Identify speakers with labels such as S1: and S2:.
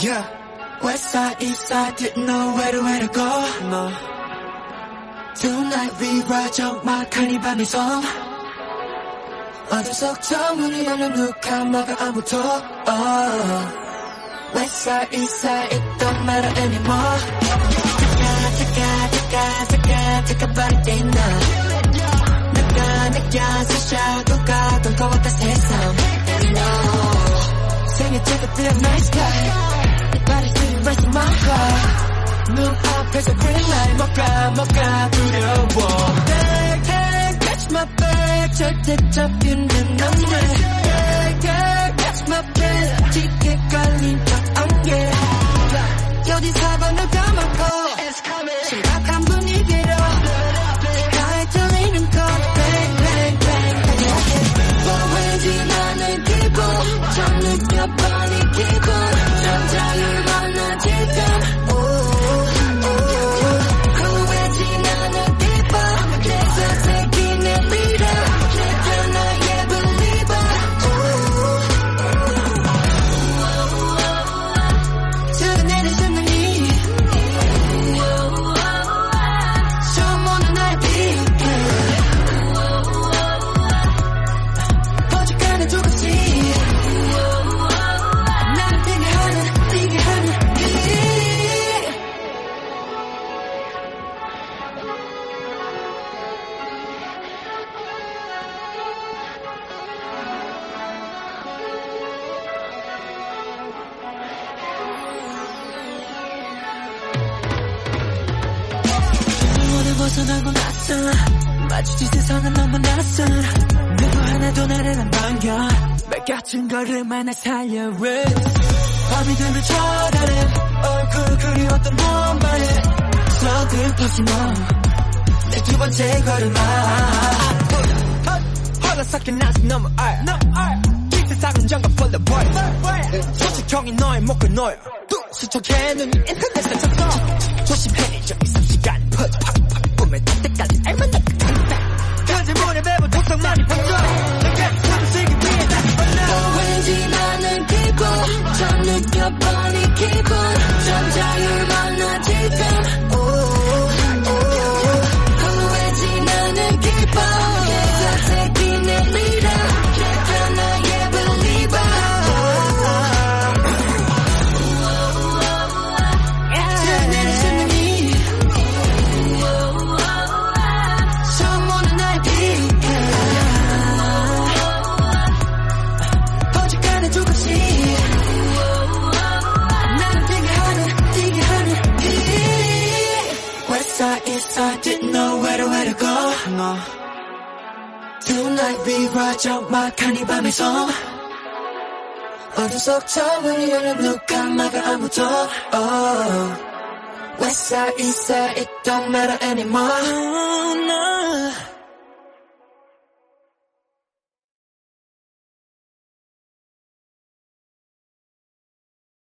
S1: Yeah. West side, east side, didn't know where to, where to go. No. Tonight we ride 적막한 이 밤의 섬. 어둠 속 정문이 열린 룩한 막아 아무도. Oh. West side, east side, it don't matter anymore. taka, taka, taka, taka, body now. 내가 느껴서 샤도가 돈 생일 찍을 때 nice guy. rest of my heart 눈앞에서 green light 뭐가 뭐가 두려워 Hey, hey, catch my back 절대 잡히는 남자 Hey, hey, catch my back 짙게 깔린 people 벗어나고 낯선 마주친 세상은 너무 낯선 누구 하나도 나를 안 반겨. 말 같은 걸음만 나 살려 밤이 되면 쳐다는 얼굴 그리웠던 너만의 서글퍼지 너내 두 번째 걸음아 홀라삭힌 나서 너무 알. 이 세상은 정말 벌려버려 소식형이 너의 목을 놓여. 수척해 눈이 인터넷에 쳤어 I didn't know where to, where to go no. Tonight we ride 적막한 이 밤의 섬 어둠 속 처음을 여는 누가 막아 아무도 oh. West side, east side, it don't matter anymore oh, no.